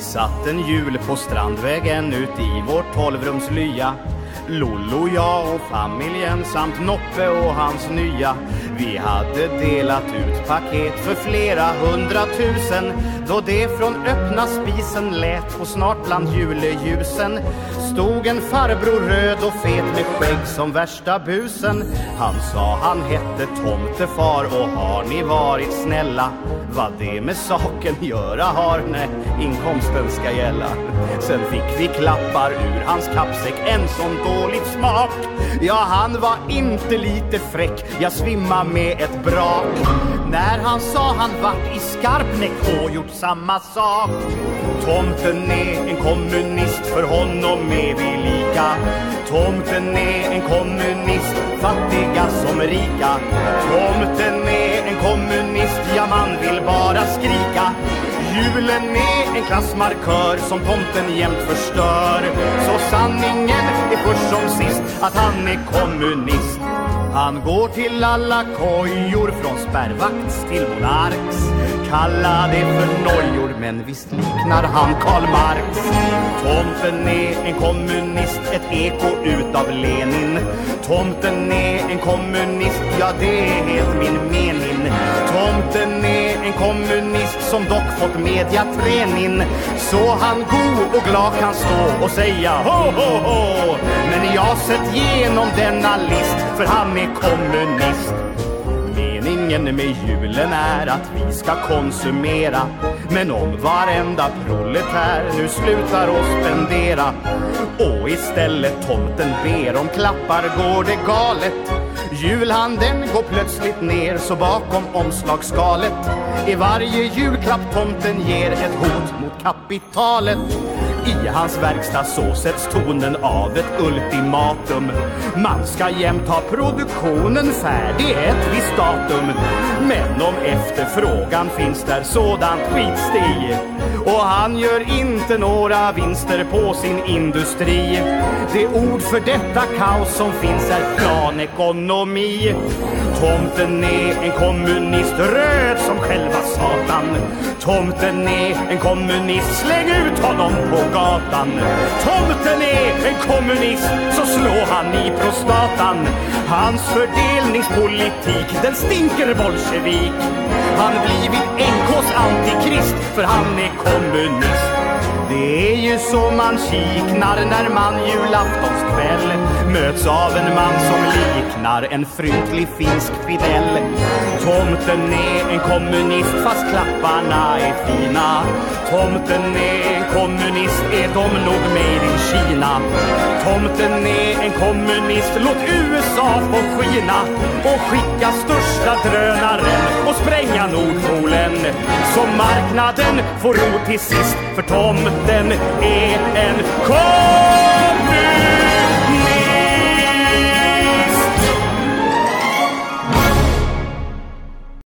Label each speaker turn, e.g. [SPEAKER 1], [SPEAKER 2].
[SPEAKER 1] satt en jul på Strandvägen ut i vårt tolvrumslya Lollo, jag och familjen samt Noppe och hans nya. Vi hade delat ut paket för flera hundratusen Då det från öppna spisen lät och snart bland juleljusen. Stod en farbror röd och fet med skägg som värsta busen. Han sa han hette tomtefar och har ni varit snälla? Vad det med saken göra har, nej, inkomsten ska gälla. Sen fick vi klappar ur hans kappsäck, en som dålig smak. Ja, han var inte lite fräck, jag svimma med ett brak. När han sa han vart i Skarpnäck och gjort samma sak. Tomten är en kommunist, för honom är vi lika. Tomten är en kommunist, fattiga som rika. Tomten är en kommunist, ja man vill bara skrika. Julen är en klassmarkör som tomten jämt förstör. Så sanningen är först som sist att han är kommunist. Han går till alla kojor från spärrvakts till monarks Kalla det för nojor men visst liknar han Karl Marx Tomten är en kommunist, ett eko utav Lenin Tomten är en kommunist, ja det är helt min mening som dock fått mediaträning Så han god och glad kan stå och säga ho ho ho. Men jag sett genom denna list för han är kommunist. Meningen med julen är att vi ska konsumera. Men om varenda proletär nu slutar att spendera och istället tomten ber om klappar går det galet. Julhandeln går plötsligt ner så bakom omslagsskalet är varje julklapp tomten ger ett hot mot kapitalet i hans verkstad så sätts tonen av ett ultimatum. Man ska jämt ha produktionen färdig ett visst datum. Men om efterfrågan finns där sådant skits det i Och han gör inte några vinster på sin industri. Det ord för detta kaos som finns är planekonomi. Tomten är en kommunist, röd själva Satan. Tomten är en kommunist, släng ut honom på gatan. Tomten är en kommunist, så slår han i prostatan. Hans fördelningspolitik, den stinker bolsjevik. Han blivit NKs antikrist, för han är kommunist ju så man kiknar när man julaftonskväll möts av en man som liknar en fryntlig finsk Fidel. Tomten är en kommunist fast klapparna är fina. Tomten är kommunist, är de nog made in Kina. Tomten är en kommunist, låt USA få skina och skicka största drönaren och spränga Nordpolen. Så marknaden får ro till sist för tomten är en kommunist.